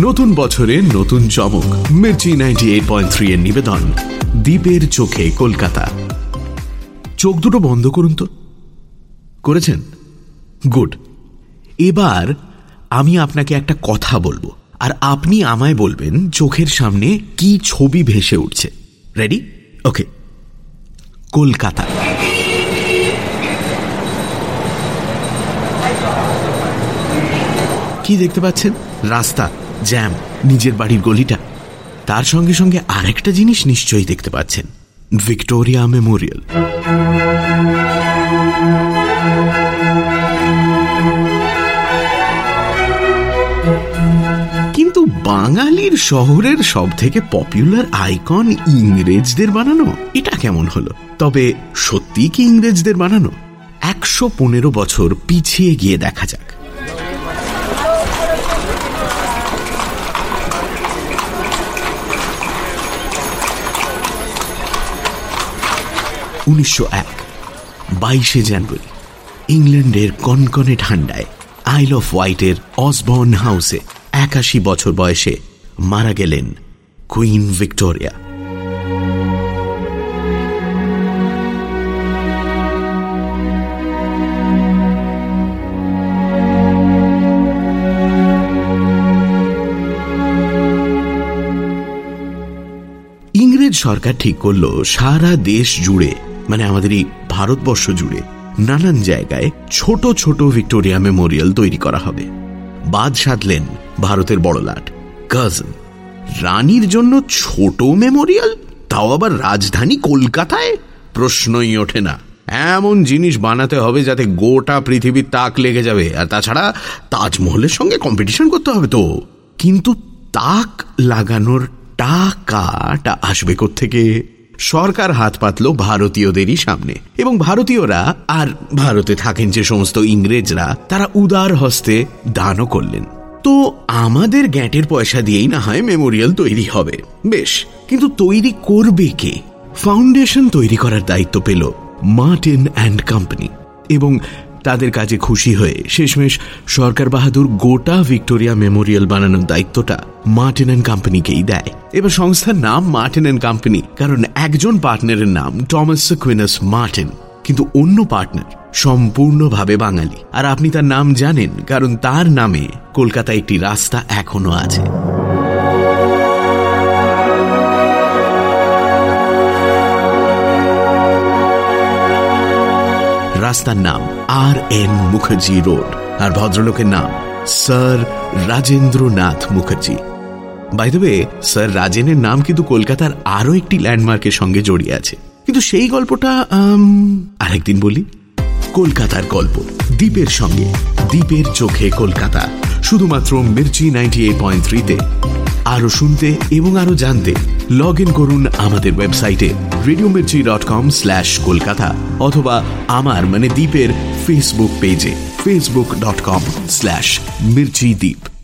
নতুন বছরে নতুন চমক। Mirchi ninety eight point three এর নিবেদন, দ্বীপের চোখে কলকাতা। চোখ দুটো বন্ধ করুন তো। করেছেন? গুড। এবার আমি আপনাকে একটা কথা বলব, আর আপনি আমায় বলবেন চোখের সামনে কি ছবি ভেসে উঠছে। Ready okay Kolkata. কি দেখতে পাচ্ছেন? রাস্তা। জ্যাম, নিজের বাড়ির গলিটা। তার সঙ্গে সঙ্গে আরেকটা জিনিস নিশ্চয়ই দেখতে পাচ্ছেন, ভিক্টোরিয়া মেমোরিয়াল। কিন্তু বাঙালির শহরের সব থেকে পপুলার আইকন ইংরেজদের বানানো, এটা কেমন হলো? তবে সত্যি কি ইংরেজদের বানানো? একশো পনেরো বছর পিছিয়ে গিয়ে দেখা যাক। উনিশশো এক, বাইশে জানুয়ারি, ইংল্যান্ডের কনকনে ঠান্ডায় আইল অফ হোয়াইটের অসবর্ন হাউসে একাশি বছর বয়সে মারা গেলেন কুইন ভিক্টোরিয়া ইংরেজ সরকার ঠিক করল, সারা দেশ জুড়ে মানে আমাদের এই ভারতবর্ষ জুড়ে নানান জায়গায় ছোট ছোট ভিক্টোরিয়া মেমোরিয়াল তৈরি করা হবে। বাদ সাধলেন ভারতের বড় লাট, কাজন। রানীর জন্য ছোট মেমোরিয়াল? তাও আবার রাজধানী কলকাতায়? প্রশ্নই ওঠে না। এমন জিনিস বানাতে হবে যাতে গোটা পৃথিবীর তাক লেগে যাবে। আর তাছাড়া তাজমহলের সঙ্গে কম্পিটিশন করতে হবে তো। কিন্তু তাক লাগানোর টাকাটা আসবে থেকে সরকার হাত পাতল ভারতীয়দেরই সামনে। এবং ভারতীয়রা আর ভারতে থাকেন যে সমস্ত ইংরেজরা, তারা উদার হস্তে দানও করলেন। তো আমাদের গ্যাটের পয়সা দিয়েই না হয় মেমোরিয়াল তৈরি হবে। বেশ, কিন্তু তৈরি করবে কে? ফাউন্ডেশন তৈরি করার দায়িত্ব পেল মার্টিন অ্যান্ড কোম্পানি। এবং তাদের কাজে খুশি হয়ে শেষমেশ সরকার বাহাদুর গোটা ভিক্টোরিয়া মেমোরিয়াল বানানোর দায়িত্বটা মার্টিন অ্যান্ড কোম্পানিকেই দেয়। এবার সংস্থার নাম মার্টিন অ্যান্ড কোম্পানি, কারণ একজন পার্টনারের নাম টমাস কুইনাস মার্টিন কিন্তু অন্য পার্টনার সম্পূর্ণভাবে বাঙালি। আর আপনি তার নাম জানেন, কারণ তার নামে কলকাতায় একটি রাস্তা এখনও আছে। রাস্তার নাম আর এন মুখার্জি রোড, আর ভদ্রলোকের নাম sir Rajendranath Mukherjee. By the sir রাজেনের নাম কিন্তু কলকাতার আরও একটি ল্যান্ডমার্কের সঙ্গে জড়িয়ে আছে। কিন্তু সেই গল্পটা আরেকদিন বলি। কলকাতার গল্প, দ্বীপের সঙ্গে, দ্বীপের চোখে কলকাতা। শুধুমাত্র মির্চি নাইনটি এইট পয়েন্ট থ্রিতে আরও শুনতে এবং আরও জানতে লগ ইন করুন আমাদের ওয়েবসাইটে radio Mirchi dot com slash Kolkata অথবা আমার মানে দ্বীপের ফেসবুক পেজে Facebook dot com slash Mirchi Dwip.